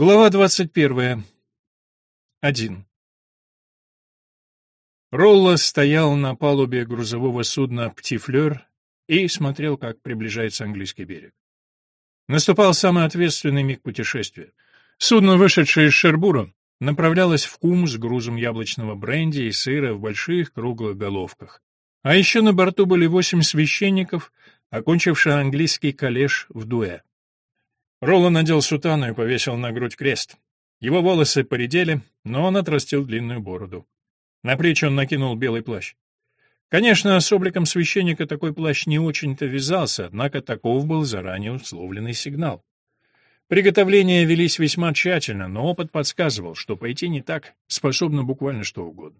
Глава двадцать первая. Один. Ролла стоял на палубе грузового судна «Птифлёр» и смотрел, как приближается английский берег. Наступал самый ответственный миг путешествия. Судно, вышедшее из Шербура, направлялось в Кум с грузом яблочного бренди и сыра в больших круглых головках. А еще на борту были восемь священников, окончившие английский коллеж в Дуэ. Ролла надел сутану и повесил на грудь крест. Его волосы поредели, но он отрастил длинную бороду. На плечи он накинул белый плащ. Конечно, с обликом священника такой плащ не очень-то вязался, однако таков был заранее условленный сигнал. Приготовления велись весьма тщательно, но опыт подсказывал, что пойти не так способно буквально что угодно.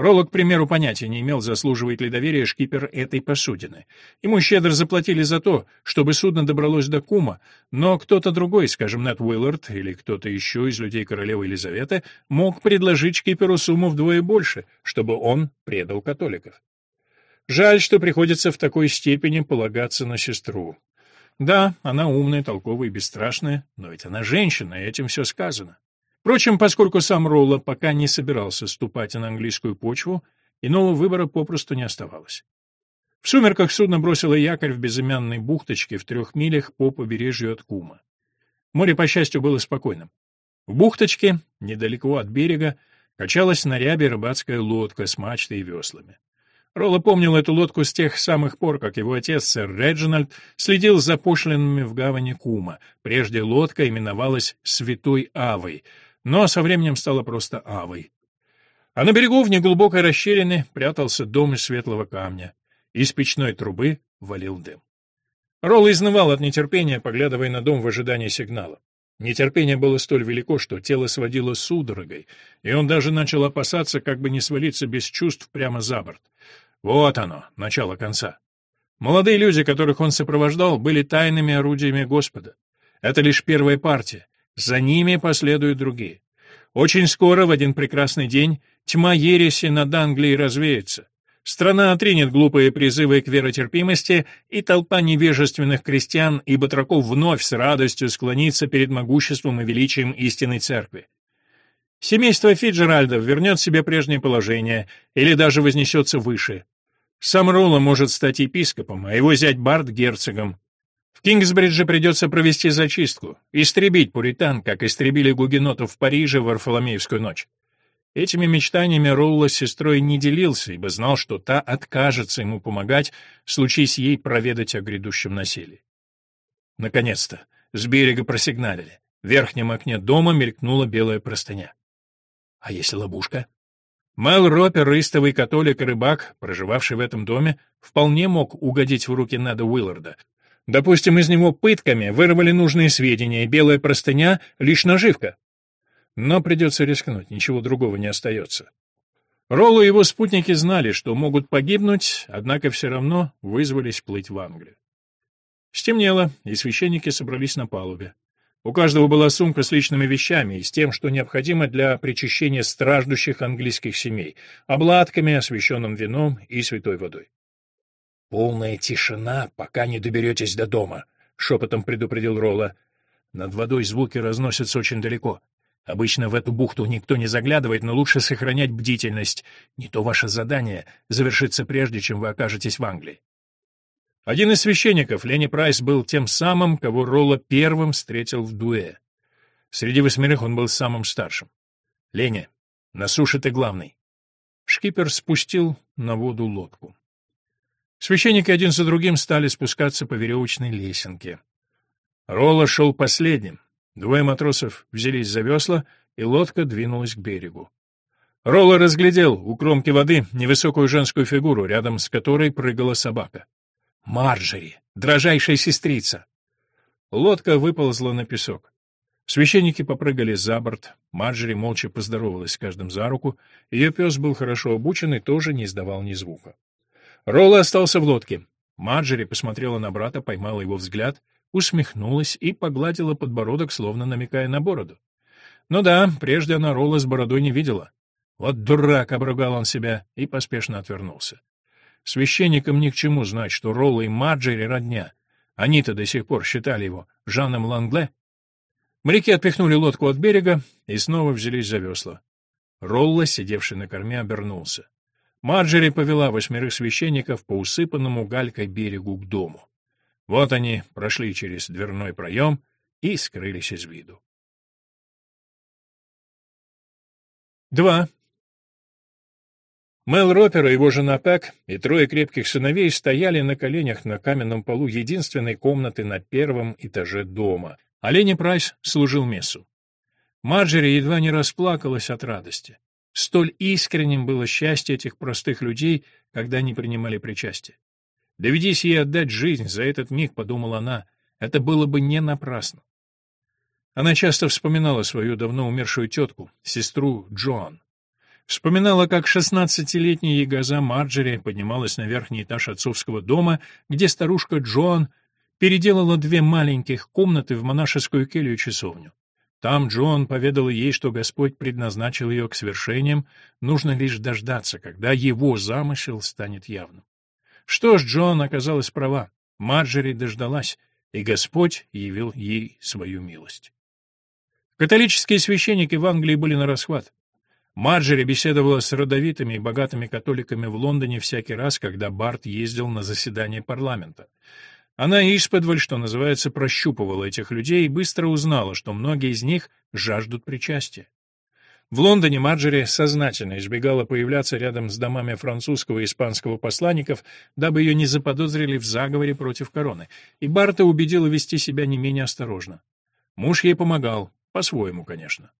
Ролло, к примеру, понятия не имел, заслуживает ли доверия шкипер этой посудины. Ему щедро заплатили за то, чтобы судно добралось до Кума, но кто-то другой, скажем, Нед Уиллард или кто-то еще из людей королевы Елизаветы, мог предложить шкиперу сумму вдвое больше, чтобы он предал католиков. Жаль, что приходится в такой степени полагаться на сестру. Да, она умная, толковая и бесстрашная, но ведь она женщина, и этим все сказано. Впрочем, поскольку сам Ролло пока не собирался ступать на английскую почву, иного выбора попросту не оставалось. В сумерках судно бросило якорь в безымянной бухточке в трех милях по побережью от Кума. Море, по счастью, было спокойным. В бухточке, недалеко от берега, качалась на рябе рыбацкая лодка с мачтой и веслами. Ролло помнил эту лодку с тех самых пор, как его отец, сэр Реджинальд, следил за пошлинами в гавани Кума. Прежде лодка именовалась «Святой Авой», но со временем стала просто Авой. А на берегу в неглубокой расщелине прятался дом из светлого камня. Из печной трубы валил дым. Ролл изнывал от нетерпения, поглядывая на дом в ожидании сигнала. Нетерпение было столь велико, что тело сводило судорогой, и он даже начал опасаться, как бы не свалиться без чувств прямо за борт. Вот оно, начало конца. Молодые люди, которых он сопровождал, были тайными орудиями Господа. Это лишь первая партия. За ними последуют другие. Очень скоро, в один прекрасный день, тьма ереси над Англией развеется. Страна отринет глупые призывы к веротерпимости, и толпа невежественных крестьян и батраков вновь с радостью склонится перед могуществом и величием истинной церкви. Семейство Фиджеральдов вернет себе прежнее положение или даже вознесется выше. Сам Ролло может стать епископом, а его зять Барт — герцогом. В Кингсбридже придется провести зачистку, истребить пуритан, как истребили гугенотов в Париже в Варфоломеевскую ночь. Этими мечтаниями Ролла с сестрой не делился, ибо знал, что та откажется ему помогать, случись ей проведать о грядущем насилии. Наконец-то, с берега просигналили. В верхнем окне дома мелькнула белая простыня. А если ловушка? Мэл Ропер, истовый католик и рыбак, проживавший в этом доме, вполне мог угодить в руки Неда Уилларда, Допустим, из него пытками вырвали нужные сведения, белая простыня — лишь наживка. Но придется рискнуть, ничего другого не остается. Ролло и его спутники знали, что могут погибнуть, однако все равно вызвались плыть в Англию. Стемнело, и священники собрались на палубе. У каждого была сумка с личными вещами и с тем, что необходимо для причащения страждущих английских семей, обладками, освященным вином и святой водой. «Полная тишина, пока не доберетесь до дома», — шепотом предупредил Ролла. «Над водой звуки разносятся очень далеко. Обычно в эту бухту никто не заглядывает, но лучше сохранять бдительность. Не то ваше задание завершится прежде, чем вы окажетесь в Англии». Один из священников, Ленни Прайс, был тем самым, кого Ролла первым встретил в Дуэ. Среди восьмерых он был самым старшим. «Леня, на суше ты главный». Шкипер спустил на воду лодку. Священники один за другим стали спускаться по веревочной лесенке. Ролла шел последним. Двое матросов взялись за весла, и лодка двинулась к берегу. Ролла разглядел у кромки воды невысокую женскую фигуру, рядом с которой прыгала собака. «Марджери! Дрожайшая сестрица!» Лодка выползла на песок. Священники попрыгали за борт, Марджери молча поздоровалась с каждым за руку, ее пес был хорошо обучен и тоже не издавал ни звука. Ролла остался в лодке. Марджери посмотрела на брата, поймала его взгляд, усмехнулась и погладила подбородок, словно намекая на бороду. Ну да, прежде она Ролла с бородой не видела. Вот дурак, обругал он себя и поспешно отвернулся. Священникам ни к чему знать, что Ролла и Марджери родня. Они-то до сих пор считали его Жаном Лангле. Моряки отпихнули лодку от берега и снова взялись за весла. Ролла, сидевший на корме, обернулся. Марджери повела восьмерых священников по усыпанному галькой берегу к дому. Вот они прошли через дверной проем и скрылись из виду. 2. Мел Ропер и его жена Пэк и трое крепких сыновей стояли на коленях на каменном полу единственной комнаты на первом этаже дома. Ленни Прайс служил мессу. Марджери едва не расплакалась от радости. Столь искренним было счастье этих простых людей, когда они принимали причастие. Доведись ей отдать жизнь за этот миг, подумала она, это было бы не напрасно. Она часто вспоминала свою давно умершую тетку, сестру Джоан. Вспоминала, как шестнадцатилетняя ягоза Марджери поднималась на верхний этаж отцовского дома, где старушка Джоан переделала две маленьких комнаты в монашескую келью-часовню. Там Джоан поведала ей, что Господь предназначил ее к свершениям, нужно лишь дождаться, когда его замысел станет явным. Что ж, Джоан оказалась права. Марджери дождалась, и Господь явил ей свою милость. Католические священники в Англии были на расхват. Марджери беседовала с родовитыми и богатыми католиками в Лондоне всякий раз, когда Барт ездил на заседание парламента. Она исподволь, что называется, прощупывала этих людей и быстро узнала, что многие из них жаждут причастия. В Лондоне Марджери сознательно избегала появляться рядом с домами французского и испанского посланников, дабы ее не заподозрили в заговоре против короны, и Барта убедила вести себя не менее осторожно. Муж ей помогал, по-своему, конечно.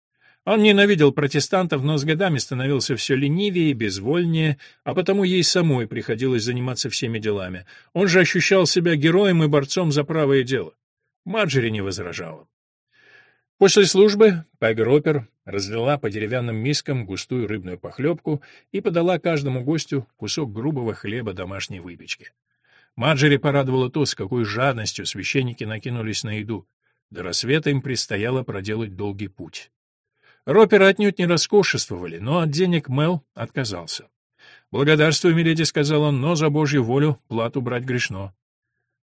Он ненавидел протестантов, но с годами становился все ленивее и безвольнее, а потому ей самой приходилось заниматься всеми делами. Он же ощущал себя героем и борцом за правое дело. Марджери не возражала. После службы Пэг разлила по деревянным мискам густую рыбную похлебку и подала каждому гостю кусок грубого хлеба домашней выпечки. Марджери порадовала то, с какой жадностью священники накинулись на еду. До рассвета им предстояло проделать долгий путь. Роперы отнюдь не роскошествовали, но от денег Мел отказался. «Благодарствую, миледи», — сказал он, — «но за Божью волю плату брать грешно».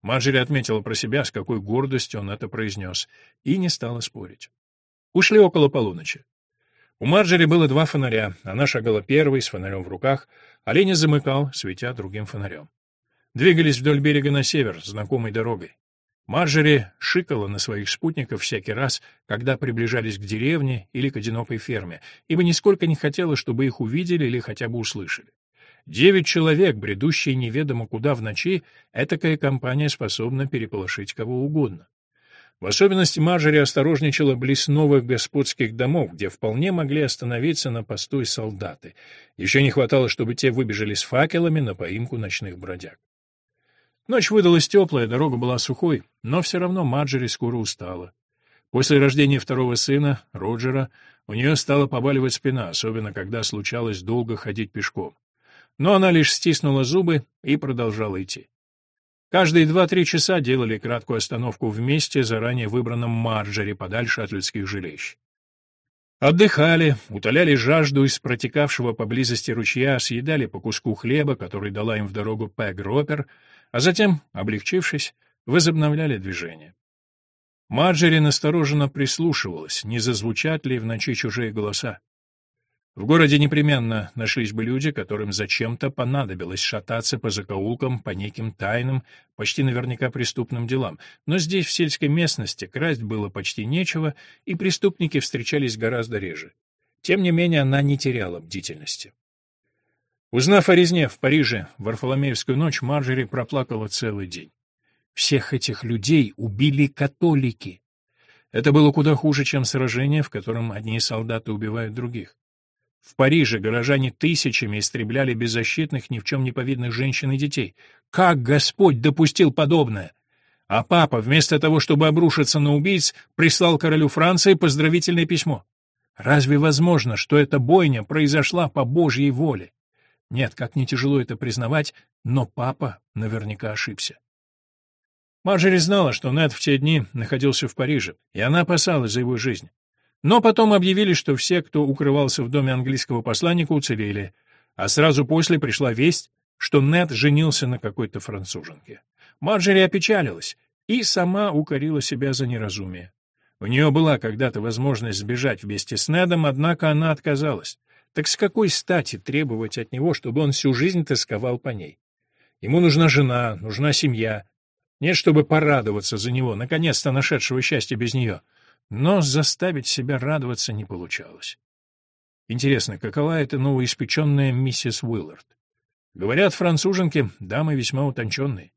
Марджери отметила про себя, с какой гордостью он это произнес, и не стала спорить. Ушли около полуночи. У Марджери было два фонаря, она шагала первой с фонарем в руках, а Леня замыкал, светя другим фонарем. Двигались вдоль берега на север, знакомой дорогой. Марджери шикала на своих спутников всякий раз, когда приближались к деревне или к одинокой ферме, ибо нисколько не хотела, чтобы их увидели или хотя бы услышали. Девять человек, бредущие неведомо куда в ночи, этакая компания способна переполошить кого угодно. В особенности Марджери осторожничала близ новых господских домов, где вполне могли остановиться на постой солдаты. Еще не хватало, чтобы те выбежали с факелами на поимку ночных бродяг. Ночь выдалась теплая, дорога была сухой, но все равно Марджери скоро устала. После рождения второго сына, Роджера, у нее стала побаливать спина, особенно когда случалось долго ходить пешком. Но она лишь стиснула зубы и продолжала идти. Каждые два-три часа делали краткую остановку вместе, заранее выбранном Марджери, подальше от людских жилищ. Отдыхали, утоляли жажду из протекавшего поблизости ручья, съедали по куску хлеба, который дала им в дорогу Пэг Ропер, а затем, облегчившись, возобновляли движение. Марджери настороженно прислушивалась, не зазвучат ли в ночи чужие голоса. В городе непременно нашлись бы люди, которым зачем-то понадобилось шататься по закоулкам, по неким тайным, почти наверняка преступным делам. Но здесь, в сельской местности, красть было почти нечего, и преступники встречались гораздо реже. Тем не менее, она не теряла бдительности. Узнав о резне в Париже в Варфоломеевскую ночь, Марджери проплакала целый день. Всех этих людей убили католики. Это было куда хуже, чем сражение, в котором одни солдаты убивают других. В Париже горожане тысячами истребляли беззащитных, ни в чем не повидных женщин и детей. Как Господь допустил подобное? А папа, вместо того, чтобы обрушиться на убийц, прислал королю Франции поздравительное письмо. Разве возможно, что эта бойня произошла по Божьей воле? Нет, как не тяжело это признавать, но папа наверняка ошибся. Марджери знала, что Нед в те дни находился в Париже, и она опасалась за его жизнь. Но потом объявили, что все, кто укрывался в доме английского посланника, уцелели, а сразу после пришла весть, что Нед женился на какой-то француженке. Марджери опечалилась и сама укорила себя за неразумие. У нее была когда-то возможность сбежать вместе с Недом, однако она отказалась. Так с какой стати требовать от него, чтобы он всю жизнь тосковал по ней? Ему нужна жена, нужна семья. Нет, чтобы порадоваться за него, наконец-то нашедшего счастья без нее. Но заставить себя радоваться не получалось. Интересно, какова эта новоиспеченная миссис Уиллард? Говорят, француженки — дамы весьма утонченные.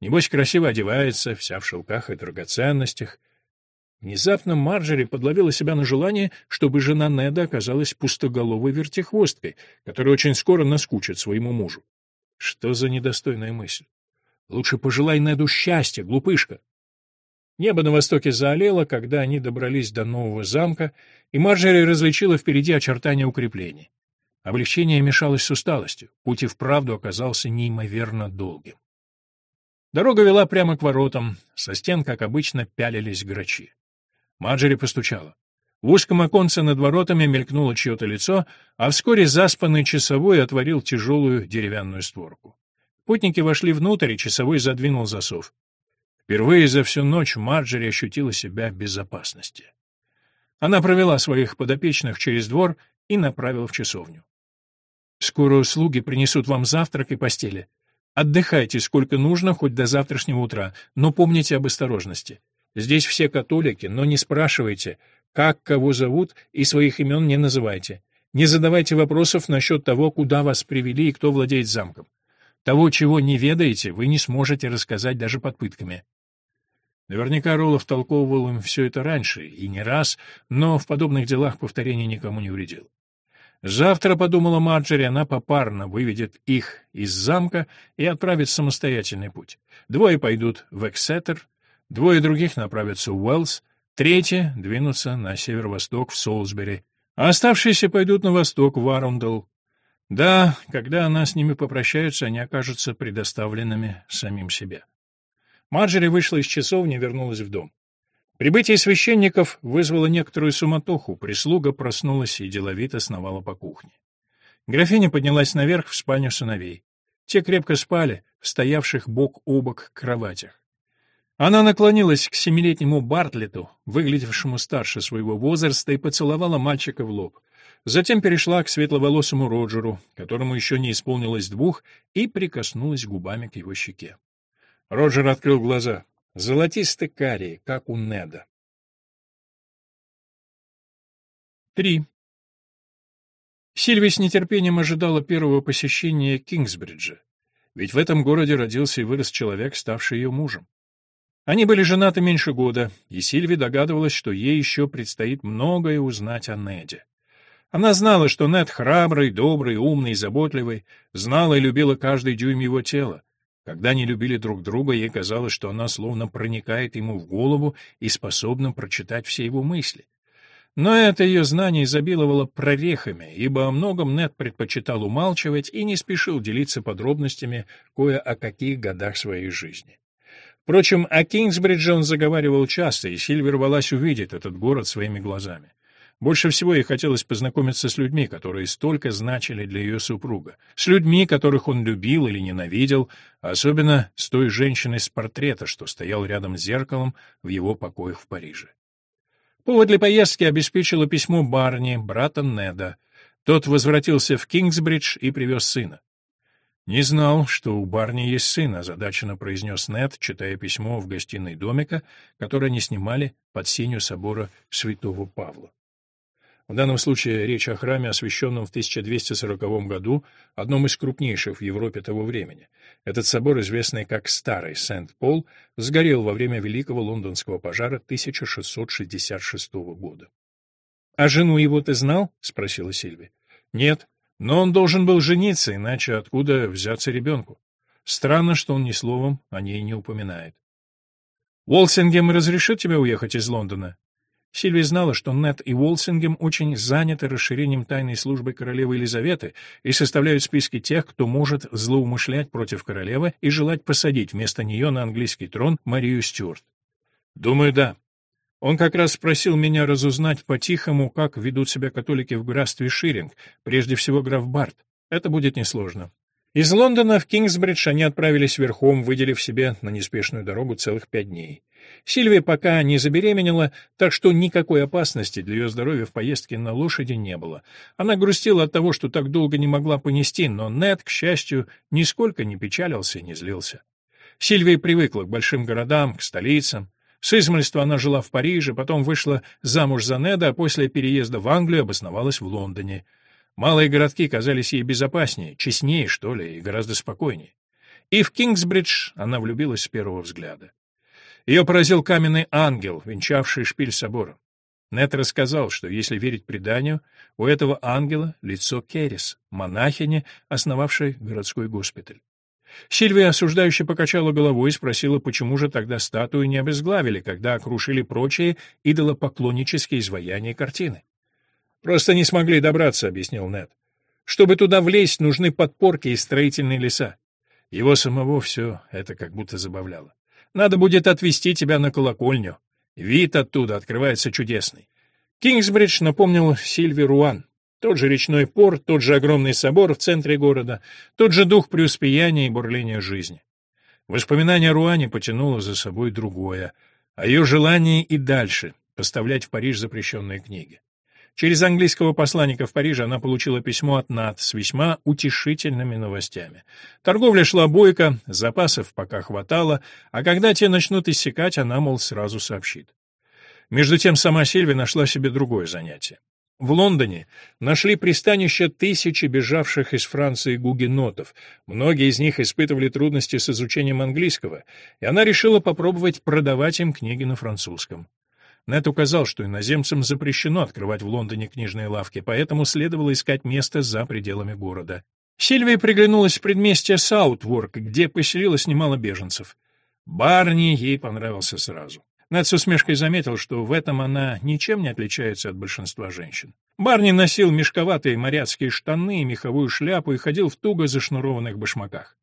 Небось, красиво одевается, вся в шелках и драгоценностях — Внезапно Марджери подловила себя на желание, чтобы жена Неда оказалась пустоголовой вертихвосткой, которая очень скоро наскучит своему мужу. Что за недостойная мысль? Лучше пожелай Неду счастья, глупышка. Небо на востоке заолело, когда они добрались до нового замка, и Марджери различила впереди очертания укреплений. Облегчение мешалось с усталостью, путь и вправду оказался неимоверно долгим. Дорога вела прямо к воротам, со стен, как обычно, пялились грачи. Марджери постучала. В узком оконце над воротами мелькнуло чье-то лицо, а вскоре заспанный часовой отворил тяжелую деревянную створку. Путники вошли внутрь, и часовой задвинул засов. Впервые за всю ночь Марджери ощутила себя в безопасности. Она провела своих подопечных через двор и направила в часовню. «Скоро услуги принесут вам завтрак и постели. Отдыхайте сколько нужно, хоть до завтрашнего утра, но помните об осторожности. Здесь все католики, но не спрашивайте, как кого зовут, и своих имен не называйте. Не задавайте вопросов насчет того, куда вас привели и кто владеет замком. Того, чего не ведаете, вы не сможете рассказать даже под пытками. Наверняка Роллов толковывал им все это раньше, и не раз, но в подобных делах повторение никому не вредил. Завтра, подумала Марджери, она попарно выведет их из замка и отправит в самостоятельный путь. Двое пойдут в Эксетер, Двое других направятся в Уэллс, третьи двинутся на северо-восток в Солсбери, а оставшиеся пойдут на восток в Арундел. Да, когда она с ними попрощается, они окажутся предоставленными самим себе. Марджери вышла из часовни и вернулась в дом. Прибытие священников вызвало некоторую суматоху, прислуга проснулась и деловито сновала по кухне. Графиня поднялась наверх в спальню сыновей. Те крепко спали, стоявших бок о бок кроватях. Она наклонилась к семилетнему Бартлету, выглядевшему старше своего возраста, и поцеловала мальчика в лоб. Затем перешла к светловолосому Роджеру, которому еще не исполнилось двух, и прикоснулась губами к его щеке. Роджер открыл глаза. Золотисто-карие, как у Неда. Три. Сильви с нетерпением ожидала первого посещения Кингсбриджа. Ведь в этом городе родился и вырос человек, ставший ее мужем. Они были женаты меньше года, и Сильви догадывалась, что ей еще предстоит многое узнать о Неде. Она знала, что Нед храбрый, добрый, умный, заботливый, знала и любила каждый дюйм его тела. Когда они любили друг друга, ей казалось, что она словно проникает ему в голову и способна прочитать все его мысли. Но это ее знание изобиловало прорехами, ибо о многом Нед предпочитал умалчивать и не спешил делиться подробностями кое о каких годах своей жизни. Впрочем, о Кингсбридже он заговаривал часто, и Сильвер рвалась увидеть этот город своими глазами. Больше всего ей хотелось познакомиться с людьми, которые столько значили для ее супруга, с людьми, которых он любил или ненавидел, особенно с той женщиной с портрета, что стоял рядом с зеркалом в его покоях в Париже. Повод для поездки обеспечило письмо Барни, брата Неда. Тот возвратился в Кингсбридж и привез сына. «Не знал, что у Барни есть сын», — озадаченно произнес Нед, читая письмо в гостиной домика, которое они снимали под сенью собора святого Павла. В данном случае речь о храме, освященном в 1240 году, одном из крупнейших в Европе того времени. Этот собор, известный как Старый Сент-Пол, сгорел во время Великого лондонского пожара 1666 года. «А жену его ты знал?» — спросила Сильви. «Нет, но он должен был жениться, иначе откуда взяться ребенку? Странно, что он ни словом о ней не упоминает. «Уолсингем разрешит тебе уехать из Лондона?» Сильвия знала, что Нед и Уолсингем очень заняты расширением тайной службы королевы Елизаветы и составляют списки тех, кто может злоумышлять против королевы и желать посадить вместо нее на английский трон Марию Стюарт. «Думаю, да. Он как раз спросил меня разузнать по-тихому, как ведут себя католики в графстве Ширинг, прежде всего граф Барт. Это будет несложно. Из Лондона в Кингсбридж они отправились верхом, выделив себе на неспешную дорогу целых пять дней. Сильвия пока не забеременела, так что никакой опасности для ее здоровья в поездке на лошади не было. Она грустила от того, что так долго не могла понести, но Нед, к счастью, нисколько не печалился и не злился. Сильвия привыкла к большим городам, к столицам. С измольства она жила в Париже, потом вышла замуж за Неда, а после переезда в Англию обосновалась в Лондоне. Малые городки казались ей безопаснее, честнее, что ли, и гораздо спокойнее. И в Кингсбридж она влюбилась с первого взгляда. Ее поразил каменный ангел, венчавший шпиль собора. Нет рассказал, что, если верить преданию, у этого ангела лицо Керрис, монахини, основавшей городской госпиталь. Сильвия осуждающе покачала головой и спросила, почему же тогда статую не обезглавили, когда окрушили прочие идолопоклоннические изваяния картины. «Просто не смогли добраться», — объяснил Нед. «Чтобы туда влезть, нужны подпорки и строительные леса». Его самого все это как будто забавляло. «Надо будет отвезти тебя на колокольню. Вид оттуда открывается чудесный». Кингсбридж напомнил Сильви Руан. Тот же речной порт, тот же огромный собор в центре города, тот же дух преуспеяния и бурления жизни. Воспоминание о Руане потянуло за собой другое, о ее желании и дальше поставлять в Париж запрещенные книги. Через английского посланника в Париже она получила письмо от НАТ с весьма утешительными новостями. Торговля шла бойко, запасов пока хватало, а когда те начнут иссякать, она, мол, сразу сообщит. Между тем сама Сильви нашла себе другое занятие. В Лондоне нашли пристанище тысячи бежавших из Франции гугенотов. Многие из них испытывали трудности с изучением английского, и она решила попробовать продавать им книги на французском. Нет указал, что иноземцам запрещено открывать в Лондоне книжные лавки, поэтому следовало искать место за пределами города. Сильвия приглянулась в предместье Саутворк, где поселилось немало беженцев. Барни ей понравился сразу. Нед с усмешкой заметил, что в этом она ничем не отличается от большинства женщин. Барни носил мешковатые моряцкие штаны и меховую шляпу и ходил в туго зашнурованных башмаках.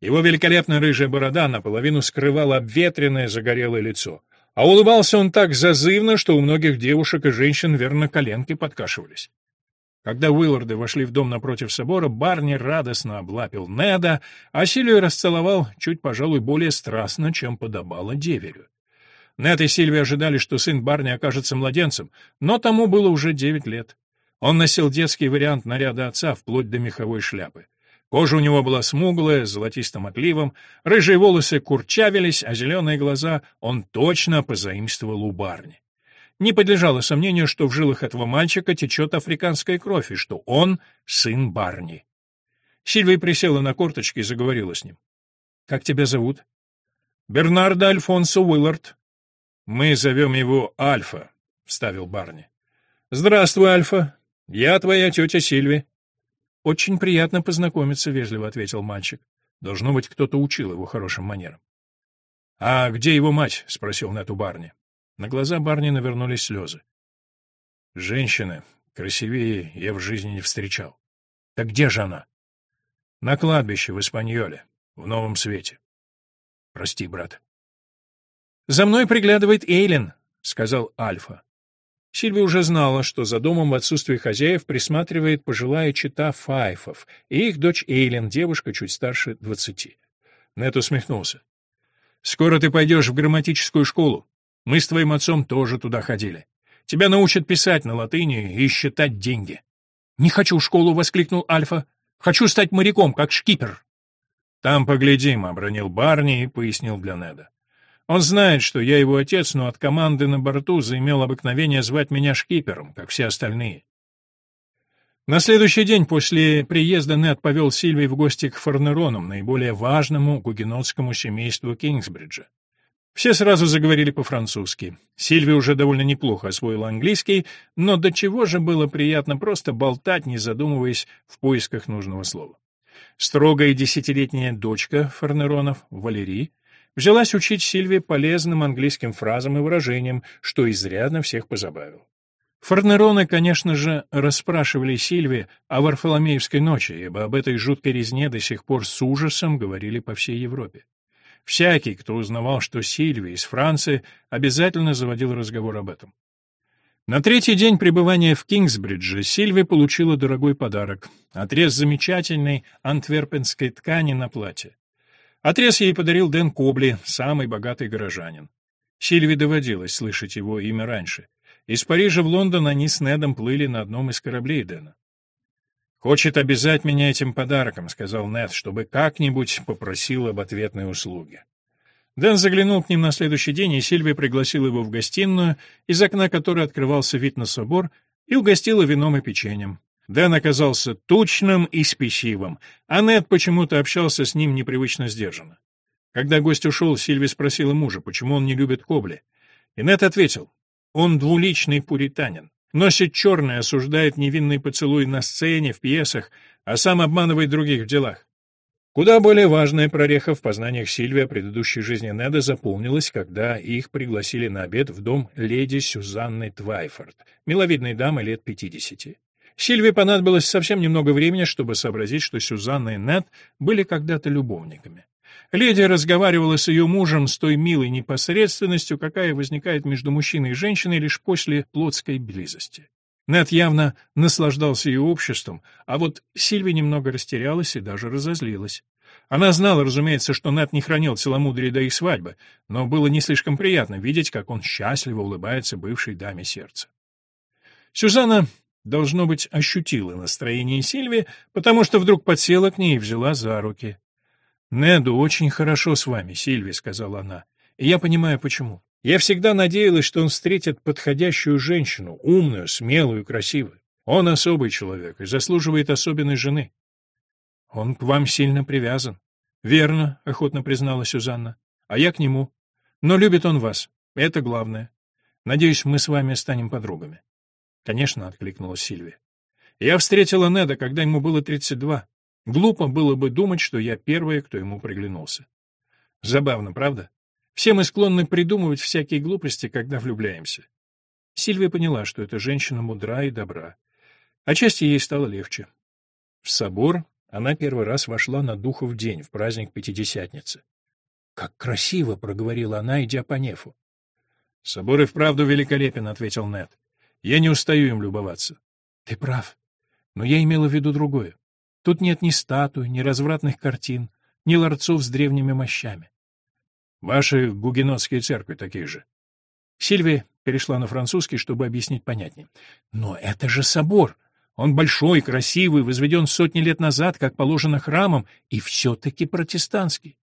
Его великолепная рыжая борода наполовину скрывала обветренное загорелое лицо. А улыбался он так зазывно, что у многих девушек и женщин верно коленки подкашивались. Когда Уилларды вошли в дом напротив собора, Барни радостно облапил Неда, а Силию расцеловал чуть, пожалуй, более страстно, чем подобало деверю. Нет и Сильви ожидали, что сын Барни окажется младенцем, но тому было уже девять лет. Он носил детский вариант наряда отца, вплоть до меховой шляпы. Кожа у него была смуглая, с золотистым отливом, рыжие волосы курчавились, а зеленые глаза он точно позаимствовал у Барни. Не подлежало сомнению, что в жилах этого мальчика течет африканская кровь, и что он — сын Барни. Сильвия присела на корточки и заговорила с ним. — Как тебя зовут? — Бернардо Альфонсо Уиллард. «Мы зовем его Альфа», — вставил Барни. «Здравствуй, Альфа. Я твоя тетя Сильви». «Очень приятно познакомиться», — вежливо ответил мальчик. Должно быть, кто-то учил его хорошим манерам. «А где его мать?» — спросил Нет у Барни. На глаза Барни навернулись слезы. «Женщина красивее я в жизни не встречал. Так где же она?» «На кладбище в Испаньоле, в Новом Свете». «Прости, брат». «За мной приглядывает Эйлин», — сказал Альфа. Сильвия уже знала, что за домом в отсутствие хозяев присматривает пожилая чита Файфов и их дочь Эйлин, девушка чуть старше двадцати. Нет усмехнулся. «Скоро ты пойдешь в грамматическую школу. Мы с твоим отцом тоже туда ходили. Тебя научат писать на латыни и считать деньги». «Не хочу в школу!» — воскликнул Альфа. «Хочу стать моряком, как шкипер». «Там поглядим», — обронил Барни и пояснил для Неда. Он знает, что я его отец, но от команды на борту заимел обыкновение звать меня шкипером, как все остальные. На следующий день после приезда Нед повел Сильвий в гости к Форнеронам, наиболее важному гугенотскому семейству Кингсбриджа. Все сразу заговорили по-французски. Сильви уже довольно неплохо освоила английский, но до чего же было приятно просто болтать, не задумываясь в поисках нужного слова. Строгая десятилетняя дочка Форнеронов, Валерий, взялась учить Сильвии полезным английским фразам и выражениям, что изрядно всех позабавило. Форнероны, конечно же, расспрашивали Сильви о Варфоломеевской ночи, ибо об этой жуткой резне до сих пор с ужасом говорили по всей Европе. Всякий, кто узнавал, что Сильвия из Франции, обязательно заводил разговор об этом. На третий день пребывания в Кингсбридже Сильви получила дорогой подарок — отрез замечательной антверпенской ткани на платье. Отрез ей подарил Дэн Кобли, самый богатый горожанин. Сильви доводилось слышать его имя раньше. Из Парижа в Лондон они с Недом плыли на одном из кораблей Дэна. «Хочет обязать меня этим подарком», — сказал Нед, чтобы как-нибудь попросил об ответной услуге. Дэн заглянул к ним на следующий день, и Сильвия пригласила его в гостиную, из окна которой открывался вид на собор, и угостила вином и печеньем. Дэн оказался тучным и спесивым, а Нед почему-то общался с ним непривычно сдержанно. Когда гость ушел, Сильви спросила мужа, почему он не любит Кобли. И Нед ответил, он двуличный пуританин. Носит черное, осуждает невинный поцелуй на сцене, в пьесах, а сам обманывает других в делах. Куда более важная прореха в познаниях Сильвия предыдущей жизни Неда заполнилась, когда их пригласили на обед в дом леди Сюзанны Твайфорд, миловидной дамы лет пятидесяти. Сильвии понадобилось совсем немного времени, чтобы сообразить, что Сюзанна и Нед были когда-то любовниками. Леди разговаривала с ее мужем с той милой непосредственностью, какая возникает между мужчиной и женщиной лишь после плотской близости. Нед явно наслаждался ее обществом, а вот Сильви немного растерялась и даже разозлилась. Она знала, разумеется, что Нед не хранил целомудрие до их свадьбы, но было не слишком приятно видеть, как он счастливо улыбается бывшей даме сердца. Сюзанна, должно быть, ощутила настроение Сильви, потому что вдруг подсела к ней и взяла за руки. «Неду очень хорошо с вами, Сильви», — сказала она. «И я понимаю, почему. Я всегда надеялась, что он встретит подходящую женщину, умную, смелую, красивую. Он особый человек и заслуживает особенной жены». «Он к вам сильно привязан». «Верно», — охотно признала Сюзанна. «А я к нему. Но любит он вас. Это главное. Надеюсь, мы с вами станем подругами». «Конечно», — откликнулась Сильвия. «Я встретила Неда, когда ему было тридцать два. Глупо было бы думать, что я первая, кто ему приглянулся. Забавно, правда? Все мы склонны придумывать всякие глупости, когда влюбляемся. Сильвия поняла, что эта женщина мудра и добра. Отчасти ей стало легче. В собор она первый раз вошла на Духов день, в праздник Пятидесятницы. «Как красиво!» — проговорила она, идя по нефу. «Собор и вправду великолепен», — ответил Нед. «Я не устаю им любоваться». «Ты прав. Но я имела в виду другое. Тут нет ни статуй, ни развратных картин, ни ларцов с древними мощами. Ваши гугенотские церкви такие же. Сильвия перешла на французский, чтобы объяснить понятнее. Но это же собор. Он большой, красивый, возведен сотни лет назад, как положено храмом, и все-таки протестантский.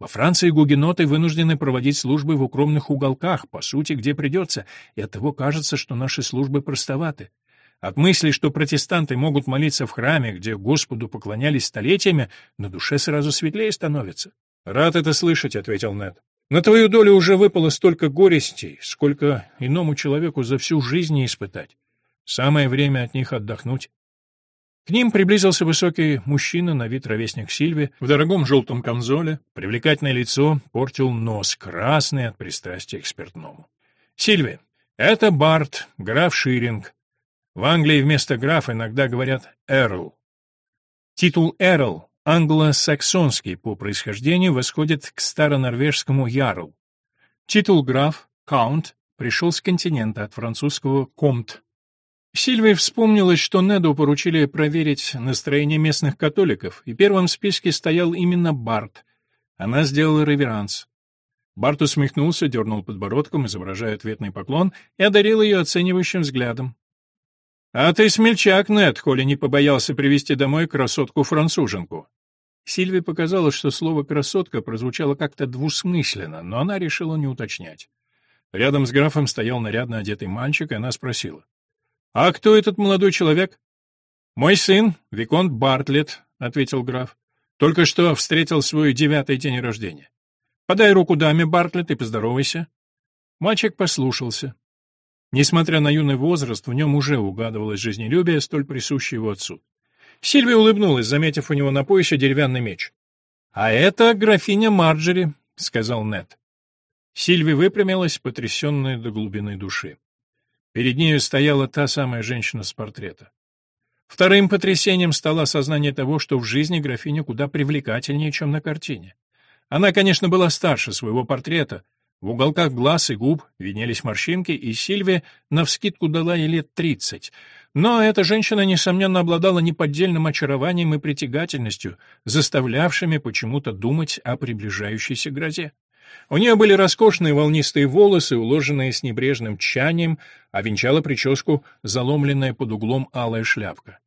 Во Франции гугеноты вынуждены проводить службы в укромных уголках, по сути, где придется, и оттого кажется, что наши службы простоваты. От мысли, что протестанты могут молиться в храме, где Господу поклонялись столетиями, на душе сразу светлее становится. «Рад это слышать», — ответил Нед. «На твою долю уже выпало столько горестей, сколько иному человеку за всю жизнь не испытать. Самое время от них отдохнуть». К ним приблизился высокий мужчина, на вид ровесник Сильви, в дорогом желтом камзоле, привлекательное лицо, портил нос, красный от пристрастия к спиртному. «Сильви, это Барт, граф Ширинг, в Англии вместо граф иногда говорят «эрл». Титул «эрл» англосаксонский по происхождению восходит к старонорвежскому «ярл». Титул «граф» «каунт» пришел с континента от французского «комт». Сильвии вспомнилось, что Неду поручили проверить настроение местных католиков, и первым в списке стоял именно Барт. Она сделала реверанс. Барт усмехнулся, дернул подбородком, изображая ответный поклон, и одарил ее оценивающим взглядом. «А ты смельчак, Нед, коли не побоялся привести домой красотку-француженку». Сильве показалось, что слово «красотка» прозвучало как-то двусмысленно, но она решила не уточнять. Рядом с графом стоял нарядно одетый мальчик, и она спросила. «А кто этот молодой человек?» «Мой сын, Виконт Бартлетт», — ответил граф. «Только что встретил свой девятый день рождения. Подай руку даме, Бартлетт, и поздоровайся». Мальчик послушался. Несмотря на юный возраст, в нем уже угадывалось жизнелюбие, столь присущее его отцу. Сильвия улыбнулась, заметив у него на поясе деревянный меч. «А это графиня Марджери», — сказал Нед. Сильви выпрямилась, потрясенная до глубины души. Перед нею стояла та самая женщина с портрета. Вторым потрясением стало осознание того, что в жизни графиня куда привлекательнее, чем на картине. Она, конечно, была старше своего портрета, в уголках глаз и губ виднелись морщинки, и Сильвия навскидку дала ей лет тридцать. Но эта женщина, несомненно, обладала неподдельным очарованием и притягательностью, заставлявшими почему-то думать о приближающейся грозе. У нее были роскошные волнистые волосы, уложенные с небрежным тщанием, а венчала прическу заломленная под углом алая шляпка.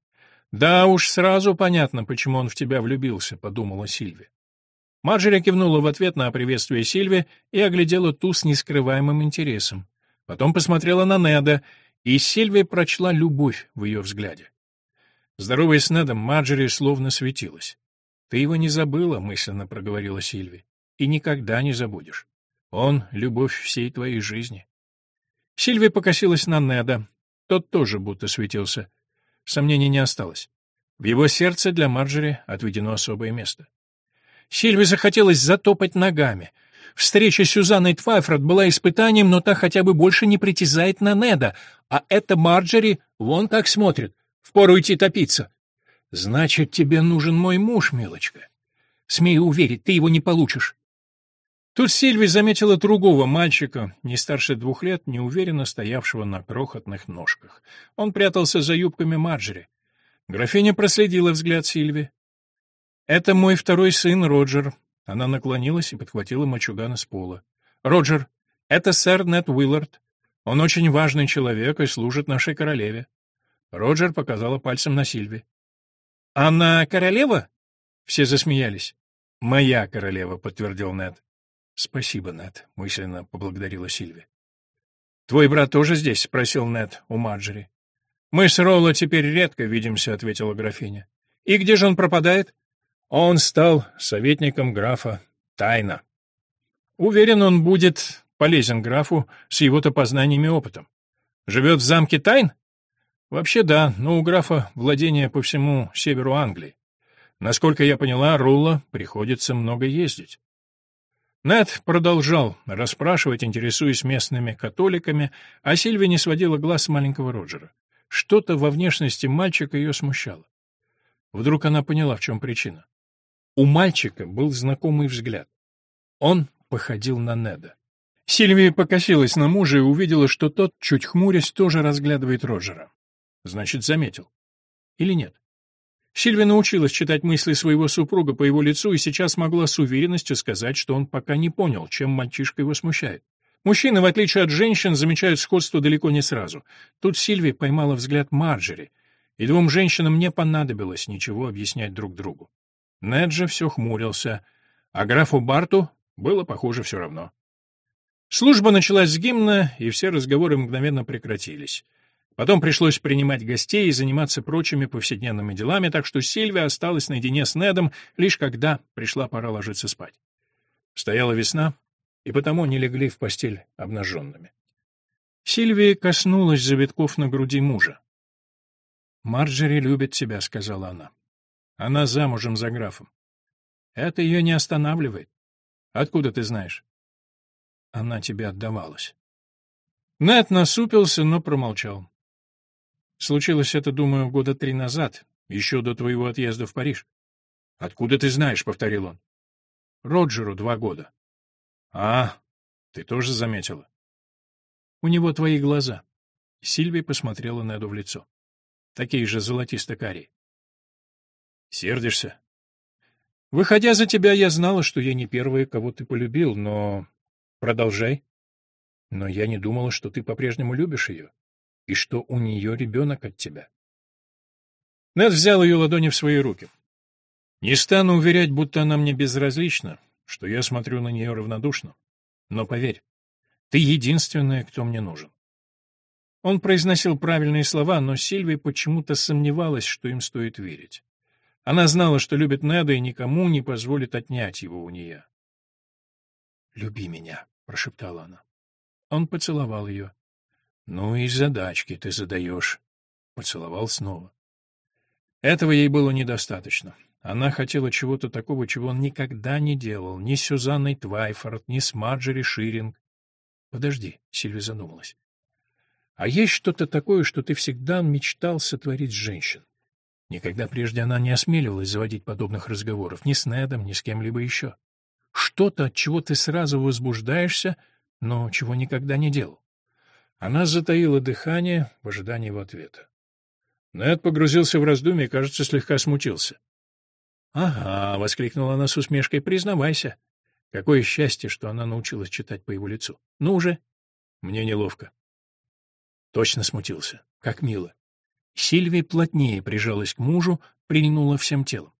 «Да уж, сразу понятно, почему он в тебя влюбился», — подумала Сильви. Марджери кивнула в ответ на приветствие Сильви и оглядела ту с нескрываемым интересом. Потом посмотрела на Неда, и Сильви прочла любовь в ее взгляде. Здороваясь с Недом, Марджери словно светилась. «Ты его не забыла», — мысленно проговорила Сильви, — «и никогда не забудешь. Он — любовь всей твоей жизни». Сильви покосилась на Неда. Тот тоже будто светился. Сомнений не осталось. В его сердце для Марджери отведено особое место. Сильве захотелось затопать ногами. Встреча с Сюзанной Твайфред была испытанием, но та хотя бы больше не притязает на Неда, а эта Марджери вон как смотрит. Впору идти топиться. Значит, тебе нужен мой муж, милочка. Смею уверить, ты его не получишь. Тут Сильви заметила другого мальчика, не старше двух лет, неуверенно стоявшего на крохотных ножках. Он прятался за юбками Марджери. Графиня проследила взгляд Сильви. «Это мой второй сын, Роджер». Она наклонилась и подхватила мальчугана с пола. «Роджер, это сэр Нет Уиллард. Он очень важный человек и служит нашей королеве». Роджер показала пальцем на Сильви. «Она королева?» Все засмеялись. «Моя королева», — подтвердил Нет. «Спасибо, Нет», — мысленно поблагодарила Сильви. «Твой брат тоже здесь?» — спросил Нет у Марджери. «Мы с Ролло теперь редко видимся», — ответила графиня. «И где же он пропадает?» Он стал советником графа Тайна. Уверен, он будет полезен графу с его-то познаниями и опытом. Живет в замке Тайн? Вообще да, но у графа владение по всему северу Англии. Насколько я поняла, Рулла приходится много ездить. Нед продолжал расспрашивать, интересуясь местными католиками, а Сильви не сводила глаз с маленького Роджера. Что-то во внешности мальчика ее смущало. Вдруг она поняла, в чем причина. У мальчика был знакомый взгляд. Он походил на Неда. Сильвия покосилась на мужа и увидела, что тот, чуть хмурясь, тоже разглядывает Роджера. Значит, заметил. Или нет? Сильвия научилась читать мысли своего супруга по его лицу и сейчас могла с уверенностью сказать, что он пока не понял, чем мальчишка его смущает. Мужчины, в отличие от женщин, замечают сходство далеко не сразу. Тут Сильвия поймала взгляд Марджери, и двум женщинам не понадобилось ничего объяснять друг другу. Нед же все хмурился, а графу Барту было, похоже, все равно. Служба началась с гимна, и все разговоры мгновенно прекратились. Потом пришлось принимать гостей и заниматься прочими повседневными делами, так что Сильвия осталась наедине с Недом, лишь когда пришла пора ложиться спать. Стояла весна, и потому не легли в постель обнаженными. Сильвия коснулась завитков на груди мужа. «Марджери любит тебя», — сказала она. Она замужем за графом. Это ее не останавливает. Откуда ты знаешь? Она тебе отдавалась. Нэт насупился, но промолчал. Случилось это, думаю, года три назад, еще до твоего отъезда в Париж. Откуда ты знаешь, — повторил он. Роджеру два года. А, ты тоже заметила? У него твои глаза. Сильви посмотрела Неду в лицо. Такие же золотисто-карие. Сердишься? Выходя за тебя, я знала, что я не первая, кого ты полюбил, но... Продолжай. Но я не думала, что ты по-прежнему любишь ее, и что у нее ребенок от тебя. Нед взял ее ладони в свои руки. Не стану уверять, будто она мне безразлична, что я смотрю на нее равнодушно. Но поверь, ты единственная, кто мне нужен. Он произносил правильные слова, но Сильвия почему-то сомневалась, что им стоит верить. Она знала, что любит Неда и никому не позволит отнять его у нее. «Люби меня», — прошептала она. Он поцеловал ее. «Ну и задачки ты задаешь», — поцеловал снова. Этого ей было недостаточно. Она хотела чего-то такого, чего он никогда не делал, ни с Сюзанной Твайфорд, ни с Марджери Ширинг. «Подожди», — Сильви задумалась. «А есть что-то такое, что ты всегда мечтал сотворить с женщин?» Никогда прежде она не осмеливалась заводить подобных разговоров ни с Недом, ни с кем-либо еще. Что-то, от чего ты сразу возбуждаешься, но чего никогда не делал. Она затаила дыхание в ожидании его ответа. Нед погрузился в раздумье и, кажется, слегка смутился. — Ага, — воскликнула она с усмешкой, — признавайся. Какое счастье, что она научилась читать по его лицу. Ну уже. Мне неловко. Точно смутился. Как мило. Сильвия плотнее прижалась к мужу, прильнула всем телом.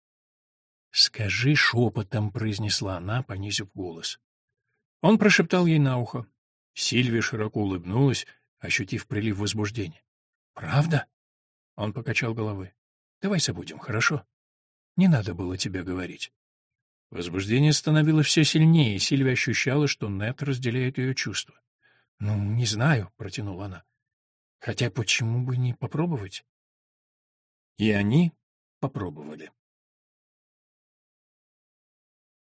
«Скажи шепотом», — произнесла она, понизив голос. Он прошептал ей на ухо. Сильвия широко улыбнулась, ощутив прилив возбуждения. «Правда?» Он покачал головой. «Давай забудем, хорошо? Не надо было тебе говорить». Возбуждение становилось все сильнее, и Сильвия ощущала, что Нет разделяет ее чувства. «Ну, не знаю», — протянула она. «Хотя почему бы не попробовать?» И они попробовали.